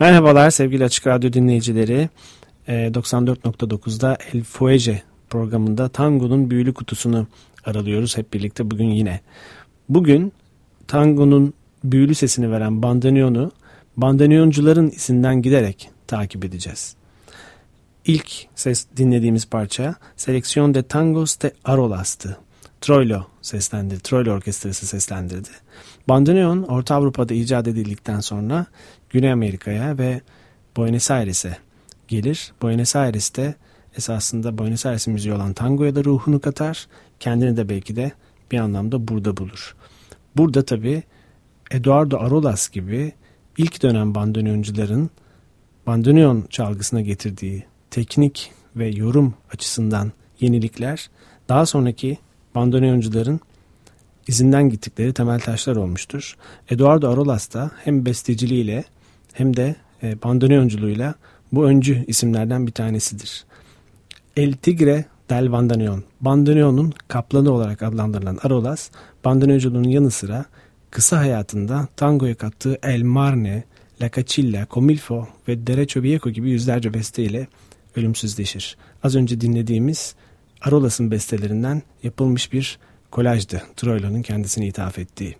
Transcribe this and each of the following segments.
Merhabalar sevgili Açık Radyo dinleyicileri. 94.9'da ee, El Fuege programında Tango'nun büyülü kutusunu aralıyoruz hep birlikte bugün yine. Bugün Tango'nun büyülü sesini veren bandoneonu bandoneoncuların izinden giderek takip edeceğiz. ilk ses dinlediğimiz parça Selection de Tangos de Arolas'tı. Troilo seslendirdi. Troilo Orkestrası seslendirdi. Bandoneon Orta Avrupa'da icat edildikten sonra Güney Amerika'ya ve Buenos Aires'e gelir. Buenos Aires'te esasında Buenos Aires müziği olan tangoya da ruhunu katar. Kendini de belki de bir anlamda burada bulur. Burada tabi Eduardo Arolas gibi ilk dönem bandoneoncuların bandoneon çalgısına getirdiği teknik ve yorum açısından yenilikler daha sonraki bandoneoncuların izinden gittikleri temel taşlar olmuştur. Eduardo Arolas da hem besteciliğiyle hem de e, bandoneonculuğuyla bu öncü isimlerden bir tanesidir. El Tigre del Bandoneon, bandoneonun kaplanı olarak adlandırılan Arolas, bandoneonculuğunun yanı sıra kısa hayatında tangoya kattığı El Marne, La Cacilla, Comilfo ve Derecho Viejo gibi yüzlerce besteyle ölümsüzleşir. Az önce dinlediğimiz Arolas'ın bestelerinden yapılmış bir kolajdı. Troilo'nun kendisine ithaf ettiği.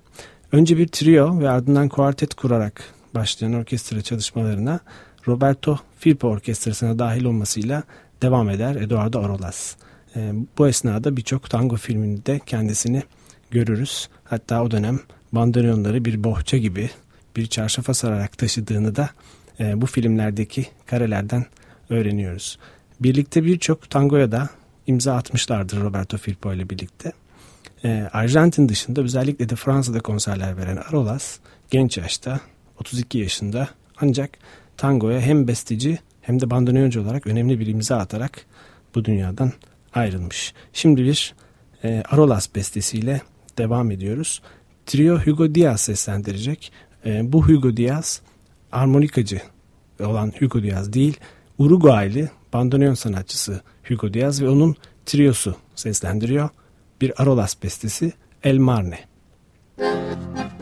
Önce bir trio ve ardından kuartet kurarak başlayan orkestra çalışmalarına Roberto Firpo Orkestrası'na dahil olmasıyla devam eder Eduardo Arolas. E, bu esnada birçok tango filminde kendisini görürüz. Hatta o dönem bandoneonları bir bohça gibi bir çarşafa sararak taşıdığını da e, bu filmlerdeki karelerden öğreniyoruz. Birlikte birçok tangoya da imza atmışlardır Roberto Firpo ile birlikte. E, Arjantin dışında özellikle de Fransa'da konserler veren Arolas genç yaşta 32 yaşında ancak tangoya hem besteci hem de bandoneoncu olarak önemli bir imza atarak bu dünyadan ayrılmış. Şimdi bir e, Arolas bestesiyle devam ediyoruz. Trio Hugo Diaz seslendirecek. E, bu Hugo Diaz armonikacı olan Hugo Diaz değil, Uruguaylı bandoneon sanatçısı Hugo Diaz ve onun triosu seslendiriyor. Bir Arolas bestesi El Marne. Müzik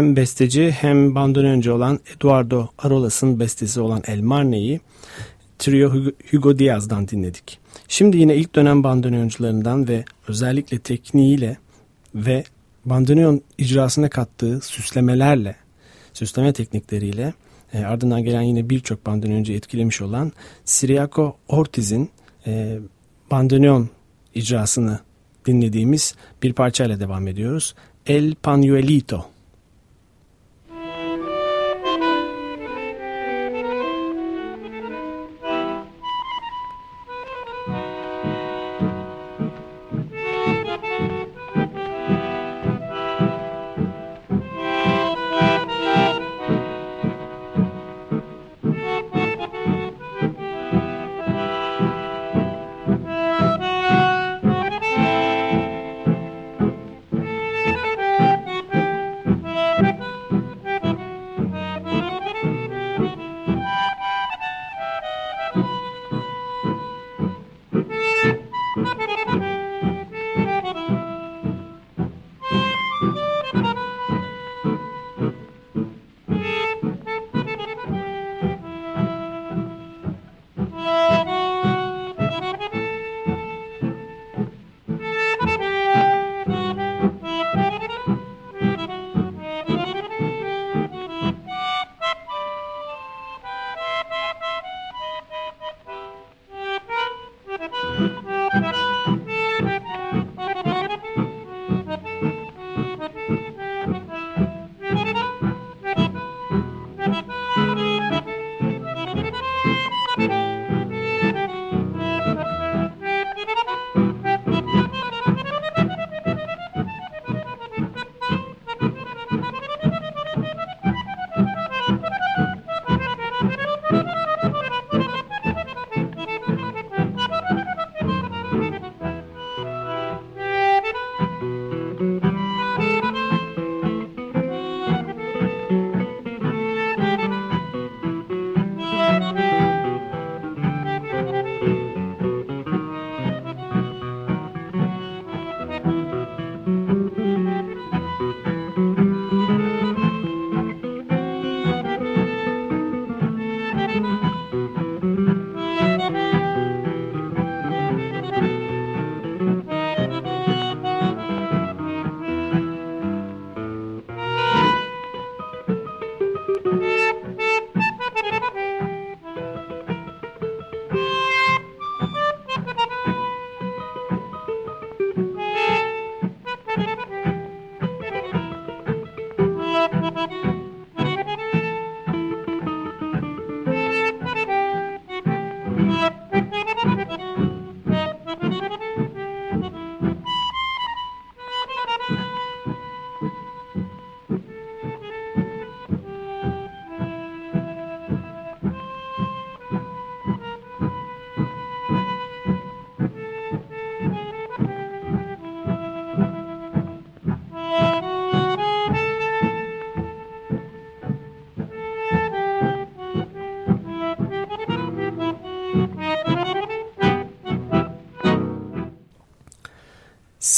hem besteci hem bandoneoncu olan Eduardo Arolas'ın bestesi olan El Marne'yi Trio Hugo Diaz'dan dinledik. Şimdi yine ilk dönem bandoneoncularından ve özellikle tekniğiyle ve bandoneon icrasına kattığı süslemelerle, süsleme teknikleriyle e, ardından gelen yine birçok bandoneoncu etkilemiş olan Siriaco Ortiz'in e, bandoneon icrasını dinlediğimiz bir parçayla devam ediyoruz. El Panuelito.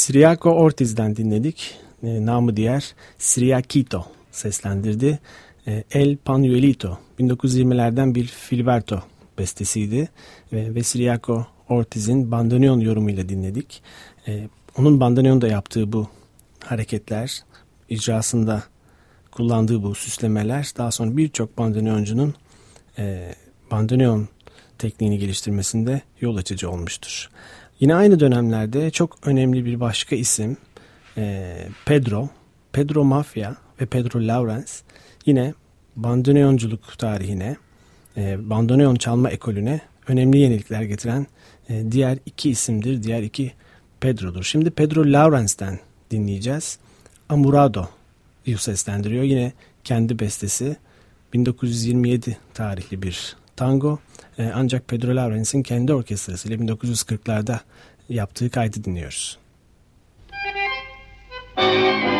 Siriaco Ortiz'den dinledik. E, namı diğer Siriakito seslendirdi. E, El Panuelito 1920'lerden bir Filiberto bestesiydi. E, ve Siriaco Ortiz'in bandoneon yorumuyla dinledik. E, onun bandoneonda yaptığı bu hareketler, icrasında kullandığı bu süslemeler daha sonra birçok bandoneoncunun e, bandoneon tekniğini geliştirmesinde yol açıcı olmuştur. Yine aynı dönemlerde çok önemli bir başka isim e, Pedro, Pedro Mafia ve Pedro Lawrence yine bandoneonculuk tarihine, e, bandoneon çalma ekolüne önemli yenilikler getiren e, diğer iki isimdir, diğer iki Pedro'dur. Şimdi Pedro Lawrence'den dinleyeceğiz. Amurado seslendiriyor. Yine kendi bestesi 1927 tarihli bir tango. E, ancak Pedro Lawrence'in kendi orkestrasıyla 1940'larda yaptığı kaydı dinliyoruz. Müzik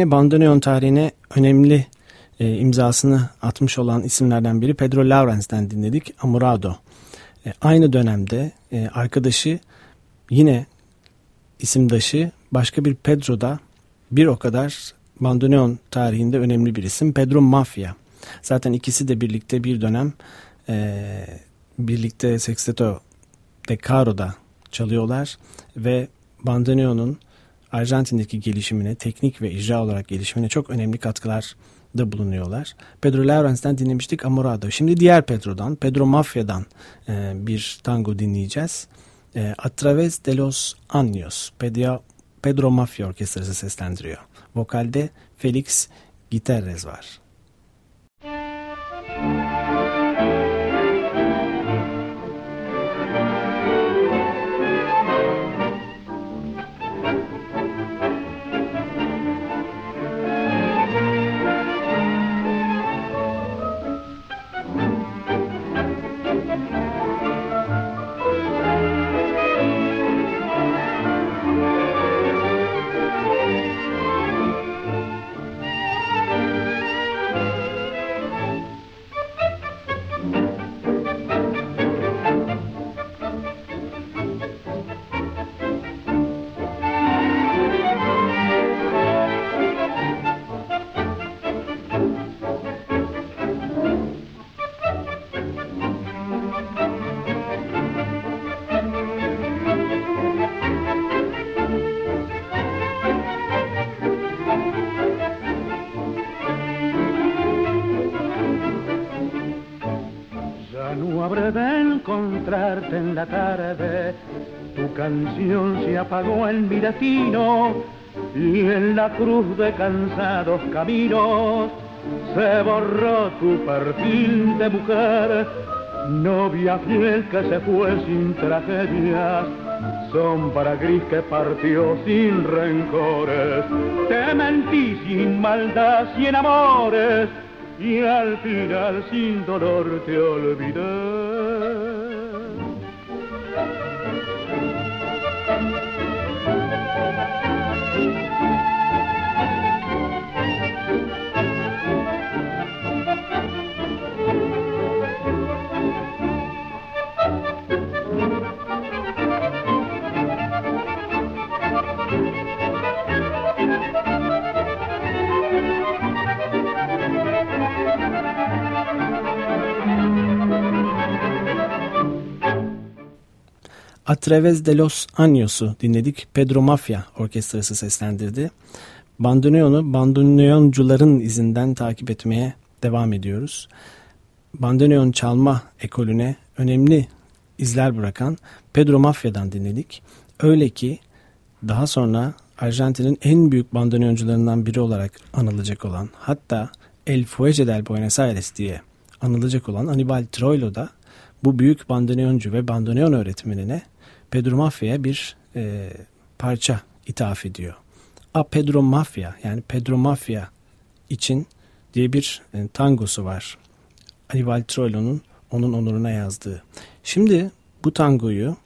Yine bandoneon tarihine önemli e, imzasını atmış olan isimlerden biri Pedro Laurens'ten dinledik. Amurado. E, aynı dönemde e, arkadaşı yine isimdaşı başka bir Pedro da bir o kadar bandoneon tarihinde önemli bir isim. Pedro Mafia. Zaten ikisi de birlikte bir dönem e, birlikte Sexteto de Caro'da çalıyorlar ve bandoneon'un Arjantin'deki gelişimine, teknik ve icra olarak gelişimine çok önemli katkılar da bulunuyorlar. Pedro Laurens'ten dinlemiştik Amorado. Şimdi diğer Pedro'dan, Pedro Mafya'dan e, bir tango dinleyeceğiz. E, A Través de los Años, Pedro, Pedro Mafya Orkestrası seslendiriyor. Vokalde Felix Gutierrez var. En la tarde, tu canción se apagó en mi destino y en la cruz de cansados caminos se borró tu perfil de mujer, novia fiel que se fue sin tragedias, sombra gris que partió sin rencores, te mentí sin maldad en amores y al final sin dolor te olvidé. A Través de los Años'u dinledik. Pedro Mafia orkestrası seslendirdi. Bandoneon'u bandoneoncuların izinden takip etmeye devam ediyoruz. Bandoneon çalma ekolüne önemli izler bırakan Pedro Mafia'dan dinledik. Öyle ki daha sonra Arjantin'in en büyük bandoneoncularından biri olarak anılacak olan hatta El Fuege del Buenos Aires diye anılacak olan Anibal Troilo da bu büyük bandoneoncu ve bandoneon öğretmenine Pedro Mafya'ya bir e, parça ithaf ediyor. A Pedro Mafya yani Pedro Mafya için diye bir e, tangosu var. Aníbal Troilo'nun onun onuruna yazdığı. Şimdi bu tangoyu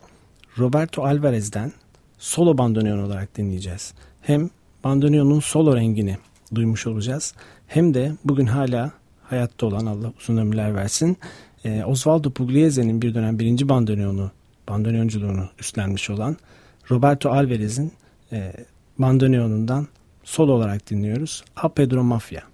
Roberto Alvarez'den solo bandoneon olarak dinleyeceğiz. Hem bandoneonun solo rengini duymuş olacağız. Hem de bugün hala hayatta olan Allah uzun ömürler versin. E, Osvaldo Pugliese'nin bir dönem birinci bandoneonu bandoneonculuğunu üstlenmiş olan Roberto Alvarez'in e, bandoneonundan solo olarak dinliyoruz. A Pedro Mafia.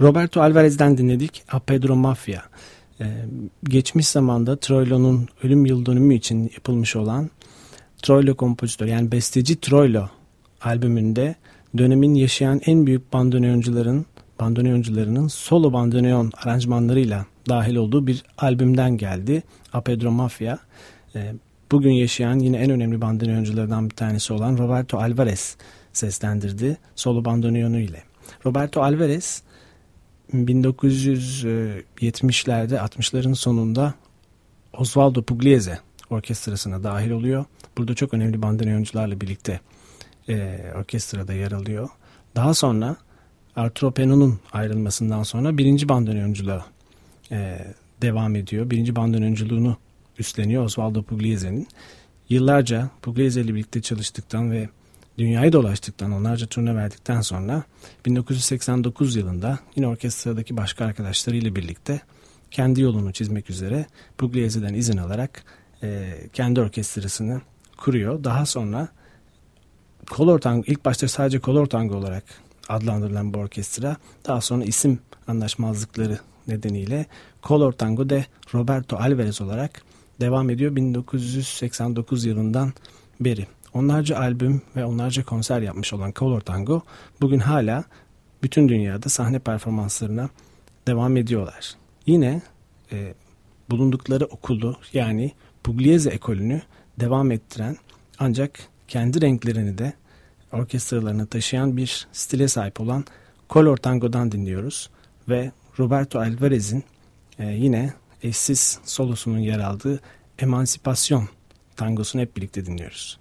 Roberto Alvarez'den dinledik A Pedro Mafia. Ee, geçmiş zamanda Troilo'nun ölüm yıl dönümü için yapılmış olan Troilo kompozitör yani besteci Troilo albümünde dönemin yaşayan en büyük bandoneoncuların bandoneoncularının solo bandoneon aranjmanlarıyla dahil olduğu bir albümden geldi. A Pedro Mafia. Ee, bugün yaşayan yine en önemli bandoneonculardan bir tanesi olan Roberto Alvarez seslendirdi solo bandoneonu ile. Roberto Alvarez 1970'lerde 60'ların sonunda Osvaldo Pugliese orkestrasına dahil oluyor. Burada çok önemli bandoneoncularla birlikte e, orkestrada yer alıyor. Daha sonra Arturo Peno'nun ayrılmasından sonra birinci bandoneonculuğa e, devam ediyor. Birinci bandoneonculuğunu üstleniyor Osvaldo Pugliese'nin. Yıllarca Pugliese ile birlikte çalıştıktan ve dünyayı dolaştıktan onlarca turne verdikten sonra 1989 yılında yine orkestradaki başka arkadaşlarıyla birlikte kendi yolunu çizmek üzere Pugliese'den izin alarak e, kendi orkestrasını kuruyor. Daha sonra Color Tango ilk başta sadece Color Tango olarak adlandırılan bu orkestra daha sonra isim anlaşmazlıkları nedeniyle Color Tango de Roberto Alvarez olarak devam ediyor 1989 yılından beri. Onlarca albüm ve onlarca konser yapmış olan Color Tango bugün hala bütün dünyada sahne performanslarına devam ediyorlar. Yine e, bulundukları okulu yani Pugliese ekolünü devam ettiren ancak kendi renklerini de orkestralarına taşıyan bir stile sahip olan Color Tango'dan dinliyoruz ve Roberto Alvarez'in e, yine eşsiz solosunun yer aldığı Emansipasyon tangosunu hep birlikte dinliyoruz.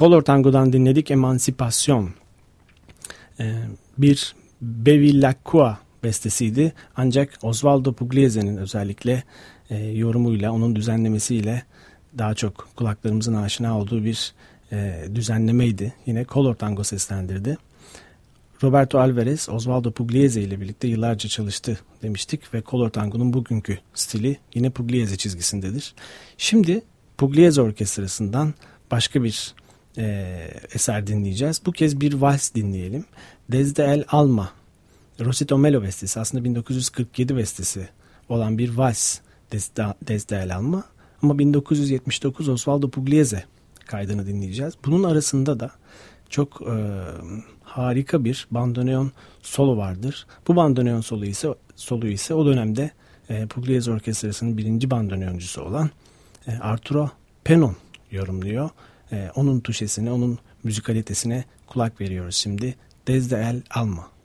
Color Tango'dan dinledik Emancipasyon. Ee, bir Bevilacqua bestesiydi. Ancak Osvaldo Pugliese'nin özellikle e, yorumuyla, onun düzenlemesiyle daha çok kulaklarımızın aşina olduğu bir e, düzenlemeydi. Yine Color Tango seslendirdi. Roberto Alvarez, Osvaldo Pugliese ile birlikte yıllarca çalıştı demiştik ve Color Tango'nun bugünkü stili yine Pugliese çizgisindedir. Şimdi Pugliese Orkestrası'ndan başka bir e, eser dinleyeceğiz. Bu kez bir vals dinleyelim. Desde El Alma, Rosito Melo bestesi aslında 1947 bestesi olan bir vals Desde, Desde El Alma. Ama 1979 Osvaldo Pugliese kaydını dinleyeceğiz. Bunun arasında da çok e, harika bir bandoneon solo vardır. Bu bandoneon solo ise solo ise o dönemde e, Pugliese Orkestrası'nın birinci bandoneoncusu olan e, Arturo Penon yorumluyor. E, onun tuşesine, onun müzikalitesine kulak veriyoruz şimdi. Desde el alma.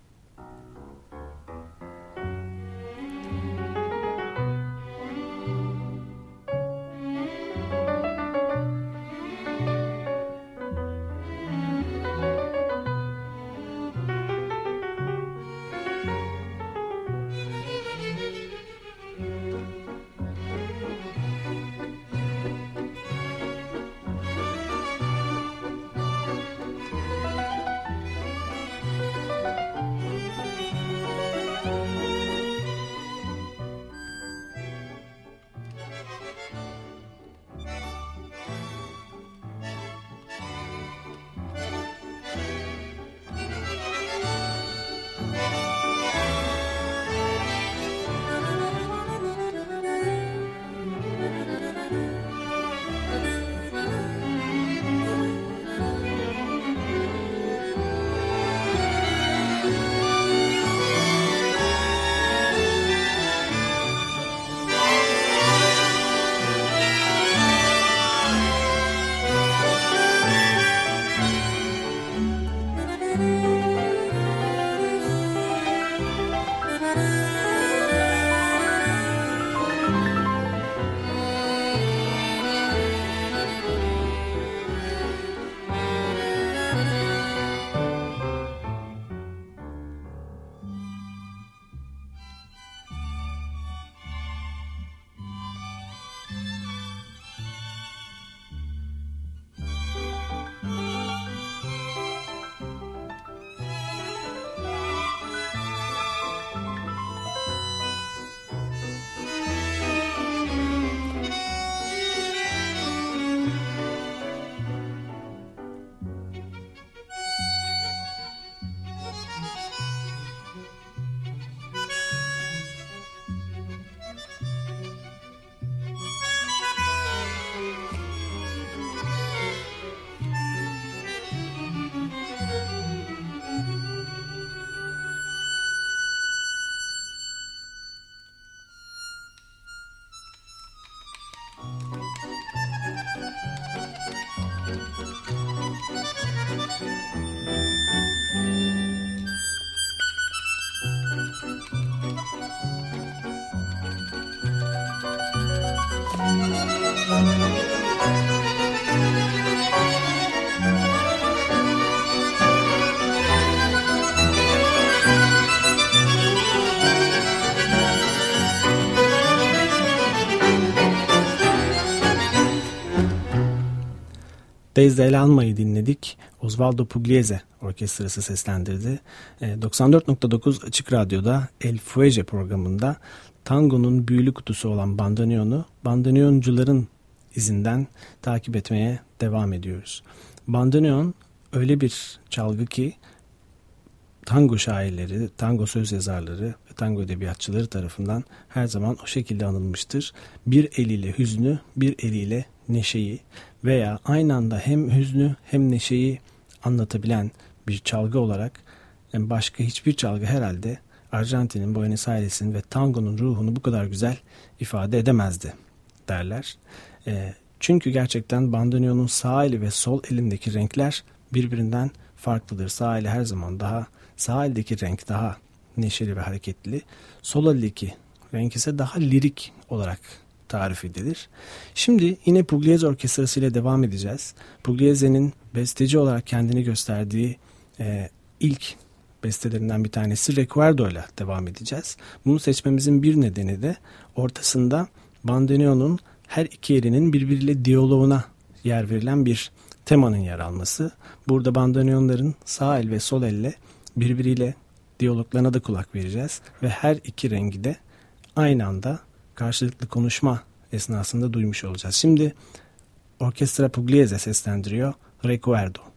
Days El Alma'yı dinledik. Osvaldo Pugliese orkestrası seslendirdi. 94.9 Açık Radyo'da El Fuege programında tangonun büyülü kutusu olan bandoneonu bandoneoncuların izinden takip etmeye devam ediyoruz. Bandoneon öyle bir çalgı ki tango şairleri, tango söz yazarları ve tango edebiyatçıları tarafından her zaman o şekilde anılmıştır. Bir eliyle hüznü, bir eliyle neşeyi veya aynı anda hem hüznü hem neşeyi anlatabilen bir çalgı olarak yani başka hiçbir çalgı herhalde Arjantin'in, Buenos Aires'in ve tangonun ruhunu bu kadar güzel ifade edemezdi derler. E, çünkü gerçekten bandoneonun sağ eli ve sol elindeki renkler birbirinden farklıdır. Sağ eli her zaman daha, sağ eldeki renk daha neşeli ve hareketli. Sol eldeki renk ise daha lirik olarak tarif edilir. Şimdi yine Pugliese Orkestrası ile devam edeceğiz. Pugliese'nin besteci olarak kendini gösterdiği e, ilk bestelerinden bir tanesi Recuerdo ile devam edeceğiz. Bunu seçmemizin bir nedeni de ortasında bandoneonun her iki elinin birbiriyle diyaloğuna yer verilen bir temanın yer alması. Burada bandoneonların sağ el ve sol elle birbiriyle diyaloglarına da kulak vereceğiz ve her iki rengi de aynı anda karşılıklı konuşma esnasında duymuş olacağız. Şimdi Orkestra Pugliese seslendiriyor Recuerdo.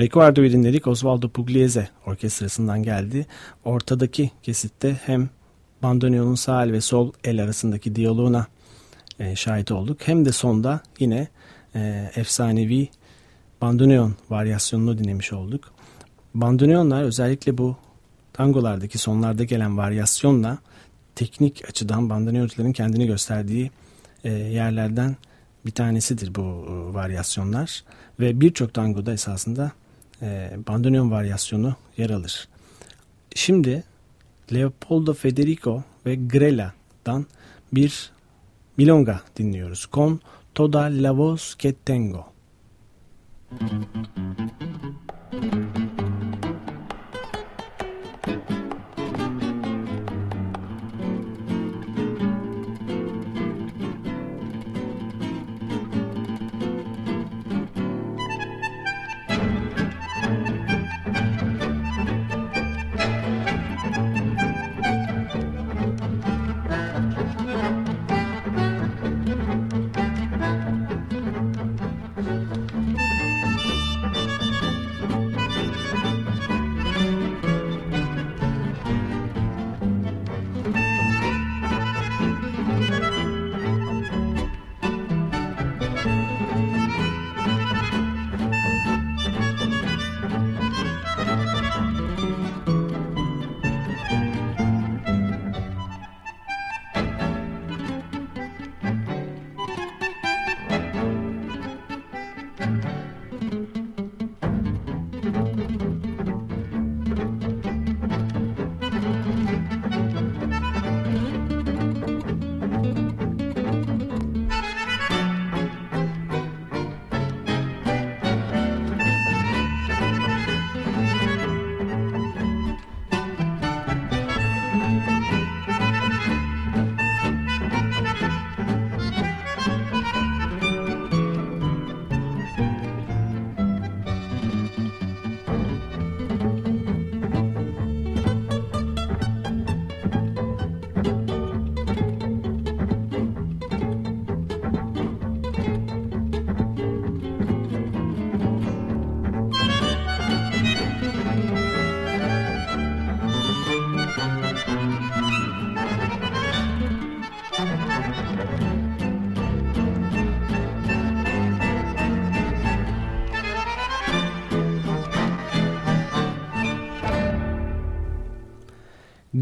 Recuerdo'yu dinledik. Osvaldo Pugliese orkestrasından geldi. Ortadaki kesitte hem bandoneonun sağ el ve sol el arasındaki diyaloğuna e, şahit olduk. Hem de sonda yine e, efsanevi bandoneon varyasyonunu dinlemiş olduk. Bandoneonlar özellikle bu tangolardaki sonlarda gelen varyasyonla teknik açıdan bandoneoncuların kendini gösterdiği e, yerlerden bir tanesidir bu e, varyasyonlar ve birçok tangoda esasında e, bandoneon varyasyonu yer alır. Şimdi Leopoldo Federico ve Grela'dan bir milonga dinliyoruz. Con toda la voz que tengo. Müzik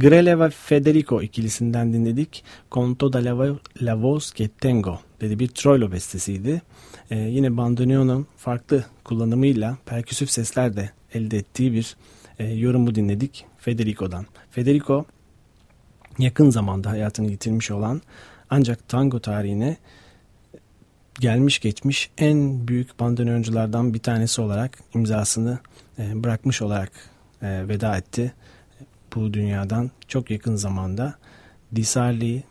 Grele ve Federico ikilisinden dinledik. Conto da la, la voz que tengo dedi bir Troilo bestesiydi. Ee, yine bandoneonun farklı kullanımıyla perküsif sesler de elde ettiği bir e, yorumu dinledik Federico'dan. Federico yakın zamanda hayatını yitirmiş olan ancak tango tarihine gelmiş geçmiş en büyük bandoneonculardan bir tanesi olarak imzasını e, bırakmış olarak e, veda etti. Bu dünyadan çok yakın zamanda Di Sarli,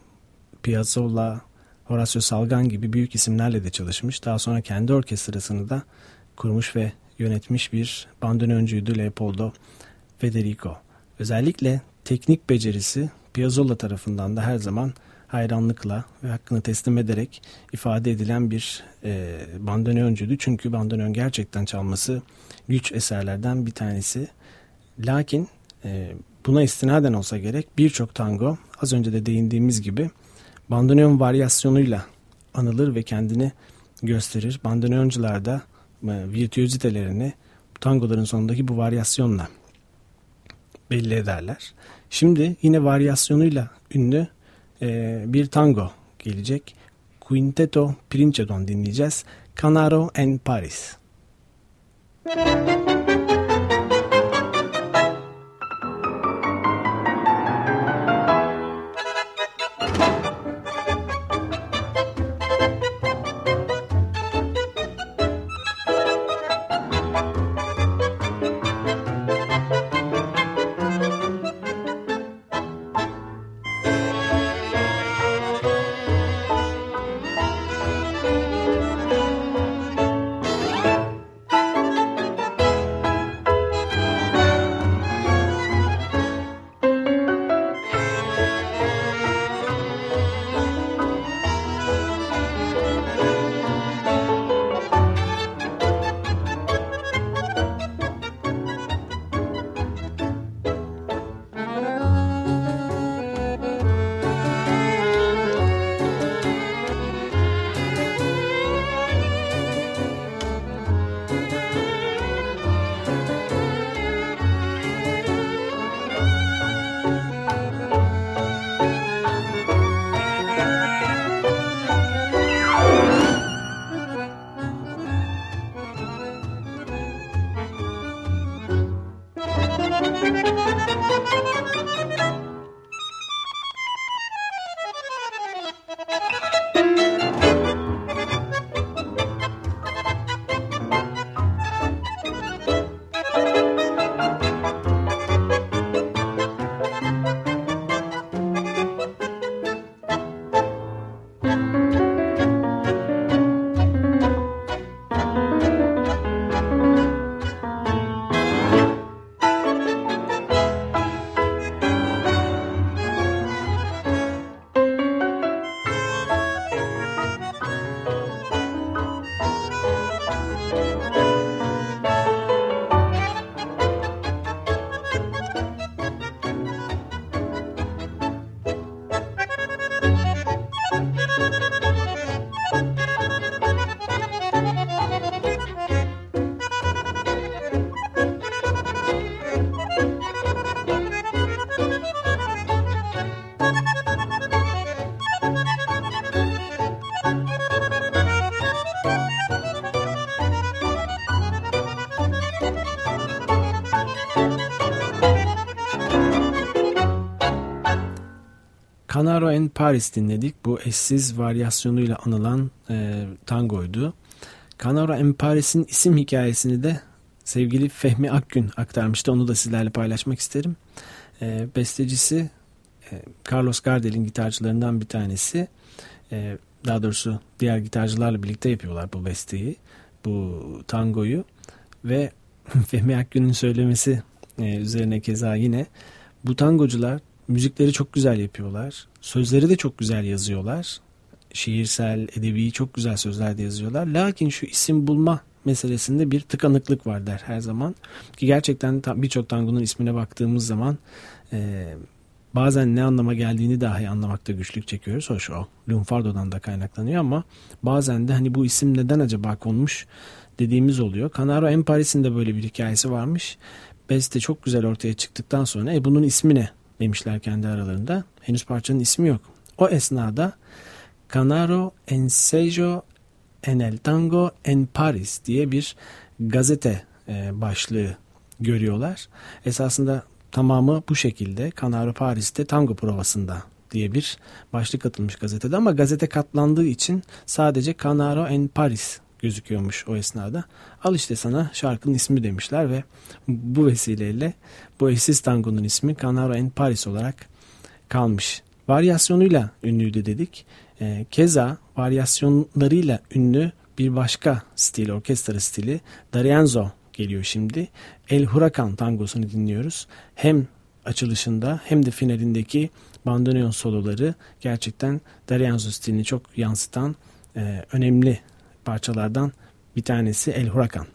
Piazzolla, Horacio Salgan gibi büyük isimlerle de çalışmış. Daha sonra kendi orkestrasını da kurmuş ve yönetmiş bir bandoneoncuydu Leopoldo Federico. Özellikle teknik becerisi Piazzolla tarafından da her zaman hayranlıkla ve hakkını teslim ederek ifade edilen bir e, bandoneoncuydu. Çünkü bandoneon gerçekten çalması güç eserlerden bir tanesi. Lakin e, buna istinaden olsa gerek birçok tango az önce de değindiğimiz gibi bandoneon varyasyonuyla anılır ve kendini gösterir. Bandoneoncular da e, virtüözitelerini tangoların sonundaki bu varyasyonla belli ederler. Şimdi yine varyasyonuyla ünlü e, bir tango gelecek. Quinteto Princip'den dinleyeceğiz. Canaro en Paris. Müzik Canaro en Paris dinledik. Bu eşsiz varyasyonuyla anılan e, tangoydu. Canaro en Paris'in isim hikayesini de sevgili Fehmi Akgün aktarmıştı. Onu da sizlerle paylaşmak isterim. E, bestecisi e, Carlos Gardel'in gitarcılarından bir tanesi. E, daha doğrusu diğer gitarcılarla birlikte yapıyorlar bu besteyi. Bu tangoyu. Ve Fehmi Akgün'ün söylemesi e, üzerine keza yine bu tangocular müzikleri çok güzel yapıyorlar. Sözleri de çok güzel yazıyorlar. Şiirsel, edebi çok güzel sözler de yazıyorlar. Lakin şu isim bulma meselesinde bir tıkanıklık var der her zaman. Ki gerçekten birçok tangonun ismine baktığımız zaman e, bazen ne anlama geldiğini dahi anlamakta güçlük çekiyoruz. Hoş o Lunfardo'dan da kaynaklanıyor ama bazen de hani bu isim neden acaba konmuş dediğimiz oluyor. Canaro en Paris'in de böyle bir hikayesi varmış. Beste çok güzel ortaya çıktıktan sonra e, bunun ismi ne demişler kendi aralarında. Henüz parçanın ismi yok. O esnada Canaro Ensayo en el Tango en Paris diye bir gazete e, başlığı görüyorlar. Esasında tamamı bu şekilde Canaro Paris'te tango provasında diye bir başlık atılmış gazetede ama gazete katlandığı için sadece Canaro en Paris gözüküyormuş o esnada. Al işte sana şarkının ismi demişler ve bu vesileyle bu eşsiz tangonun ismi Canaro en Paris olarak kalmış. Varyasyonuyla ünlüydü dedik. E, keza varyasyonlarıyla ünlü bir başka stil, orkestra stili Darienzo geliyor şimdi. El Huracan tangosunu dinliyoruz. Hem açılışında hem de finalindeki bandoneon soloları gerçekten Darienzo stilini çok yansıtan e, önemli parçalardan bir tanesi El Huracan.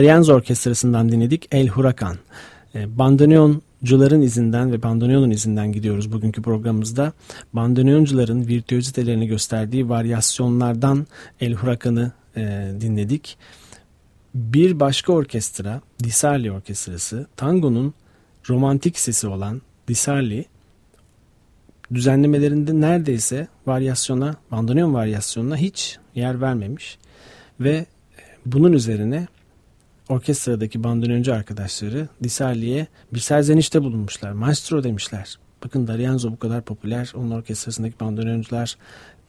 Darienzo Orkestrası'ndan dinledik El Huracan. E, bandoneoncuların izinden ve bandoneonun izinden gidiyoruz bugünkü programımızda. Bandoneoncuların virtüözitelerini gösterdiği varyasyonlardan El Huracan'ı e, dinledik. Bir başka orkestra, Disarli Orkestrası, tangonun romantik sesi olan Disarli, düzenlemelerinde neredeyse varyasyona, bandoneon varyasyonuna hiç yer vermemiş ve e, bunun üzerine orkestradaki bandonöncü arkadaşları Disarli'ye bir serzenişte bulunmuşlar. Maestro demişler. Bakın Darienzo bu kadar popüler. Onun orkestrasındaki bandonöncüler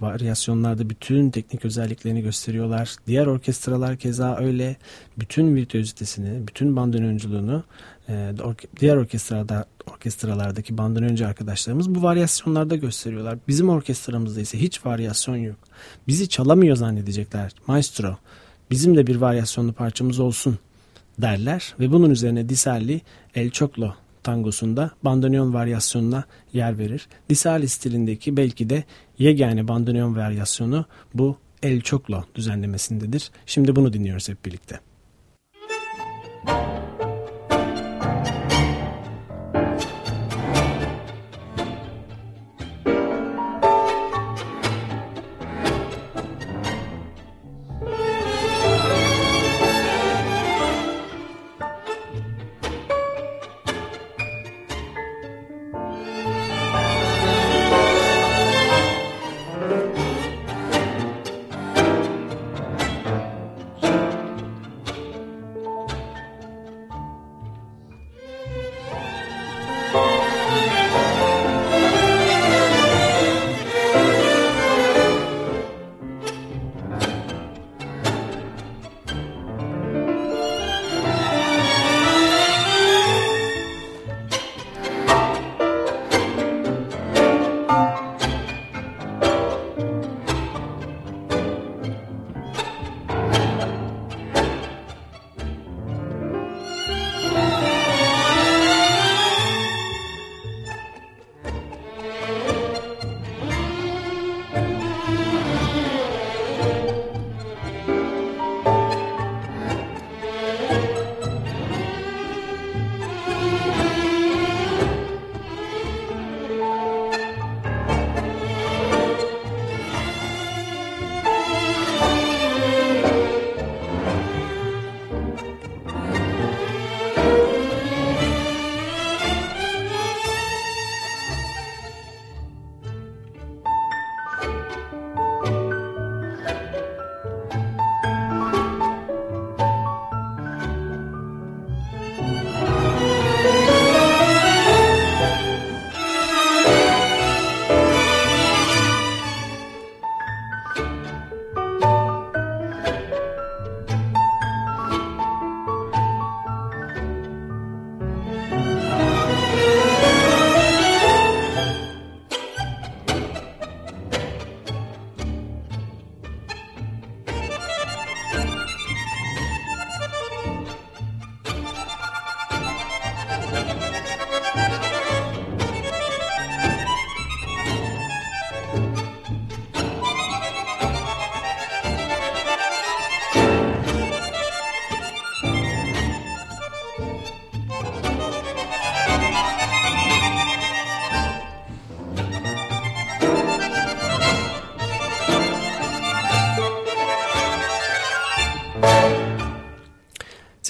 varyasyonlarda bütün teknik özelliklerini gösteriyorlar. Diğer orkestralar keza öyle. Bütün virtüözitesini, bütün bandonöncülüğünü e, diğer orkestrada orkestralardaki bandonöncü arkadaşlarımız bu varyasyonlarda gösteriyorlar. Bizim orkestramızda ise hiç varyasyon yok. Bizi çalamıyor zannedecekler. Maestro bizim de bir varyasyonlu parçamız olsun derler ve bunun üzerine Diselli El Choclo tangosunda bandoneon varyasyonuna yer verir. Diselli stilindeki belki de yegane bandoneon varyasyonu bu El Choclo düzenlemesindedir. Şimdi bunu dinliyoruz hep birlikte.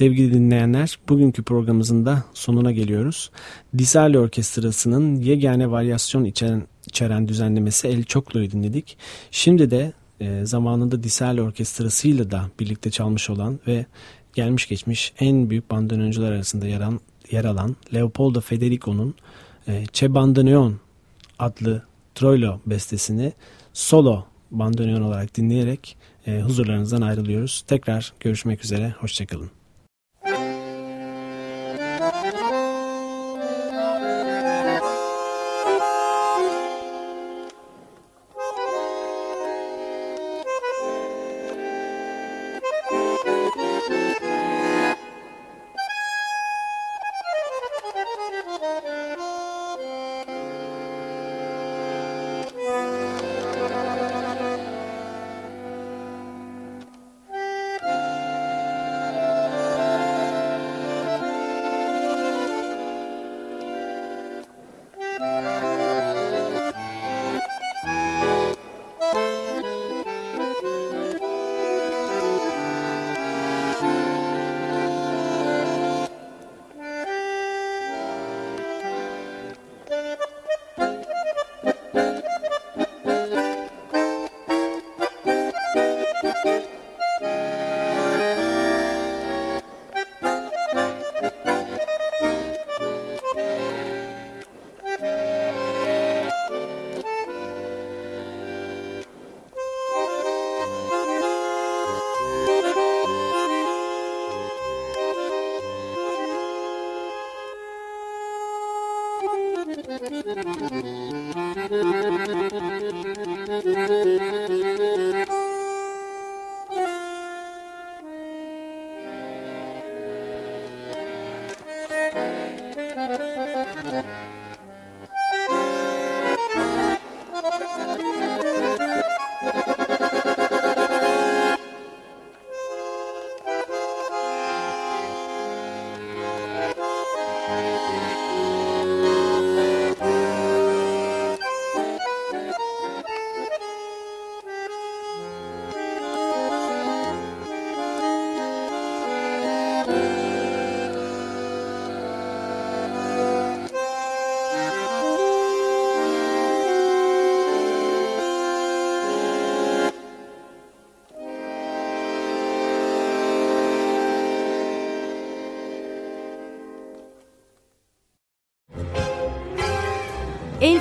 Sevgili dinleyenler, bugünkü programımızın da sonuna geliyoruz. Disali Orkestrası'nın yegane varyasyon içeren, içeren düzenlemesi El Çoklu'yu dinledik. Şimdi de e, zamanında Disali Orkestrası'yla da birlikte çalmış olan ve gelmiş geçmiş en büyük bandoneoncular arasında yer alan, yer alan Leopoldo Federico'nun e, Che Bandoneon adlı Troilo bestesini solo bandoneon olarak dinleyerek e, huzurlarınızdan ayrılıyoruz. Tekrar görüşmek üzere, hoşçakalın.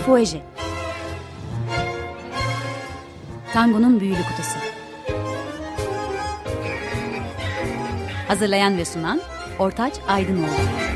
El Fuege Tango'nun büyülü kutusu Hazırlayan ve sunan Ortaç Aydınoğlu